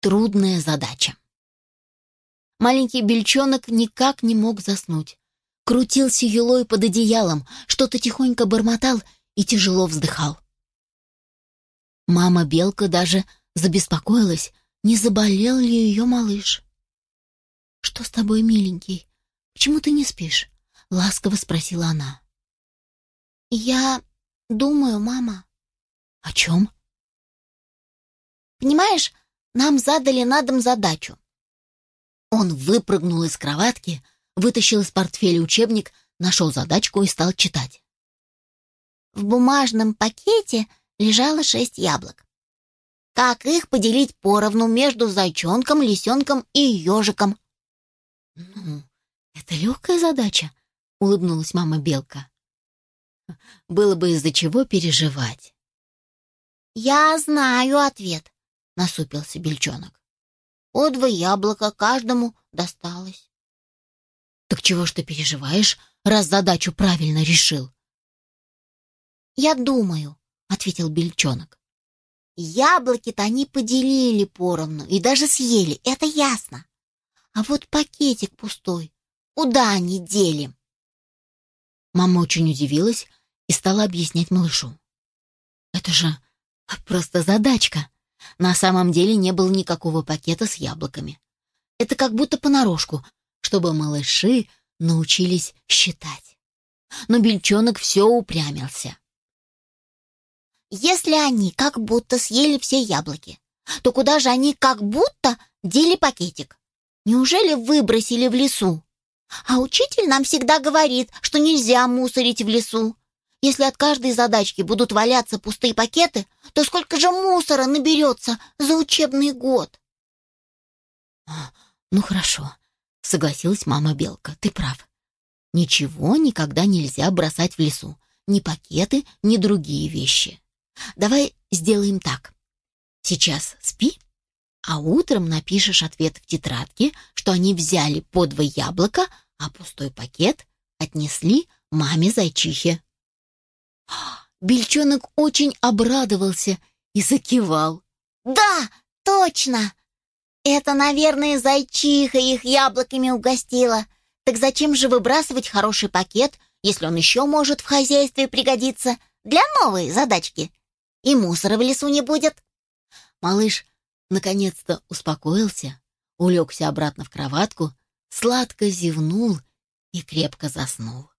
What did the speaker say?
трудная задача. Маленький бельчонок никак не мог заснуть. Крутился юлой под одеялом, что-то тихонько бормотал и тяжело вздыхал. Мама-белка даже забеспокоилась, не заболел ли ее малыш. «Что с тобой, миленький? Почему ты не спишь?» — ласково спросила она. «Я думаю, мама». «О чем?» «Понимаешь, нам задали на дом задачу». Он выпрыгнул из кроватки, вытащил из портфеля учебник, нашел задачку и стал читать. В бумажном пакете лежало шесть яблок. Как их поделить поровну между зайчонком, лисенком и ежиком? «Ну, это легкая задача», — улыбнулась мама Белка. «Было бы из-за чего переживать». «Я знаю ответ», — насупился Бельчонок. «По два яблока каждому досталось». «Так чего ж ты переживаешь, раз задачу правильно решил?» «Я думаю», — ответил Бельчонок. «Яблоки-то они поделили поровну и даже съели, это ясно. А вот пакетик пустой. Куда они дели? Мама очень удивилась и стала объяснять малышу. Это же просто задачка. На самом деле не было никакого пакета с яблоками. Это как будто понарошку, чтобы малыши научились считать. Но бельчонок все упрямился. Если они как будто съели все яблоки, то куда же они как будто дели пакетик? Неужели выбросили в лесу? А учитель нам всегда говорит, что нельзя мусорить в лесу. Если от каждой задачки будут валяться пустые пакеты, то сколько же мусора наберется за учебный год? «Ну хорошо», — согласилась мама Белка, — «ты прав. Ничего никогда нельзя бросать в лесу. Ни пакеты, ни другие вещи. Давай сделаем так. Сейчас спи, а утром напишешь ответ в тетрадке, что они взяли по два яблока, а пустой пакет отнесли маме-зайчихе. Бельчонок очень обрадовался и закивал. «Да, точно! Это, наверное, зайчиха их яблоками угостила. Так зачем же выбрасывать хороший пакет, если он еще может в хозяйстве пригодиться для новой задачки? И мусора в лесу не будет?» Малыш наконец-то успокоился, улегся обратно в кроватку, сладко зевнул и крепко заснул.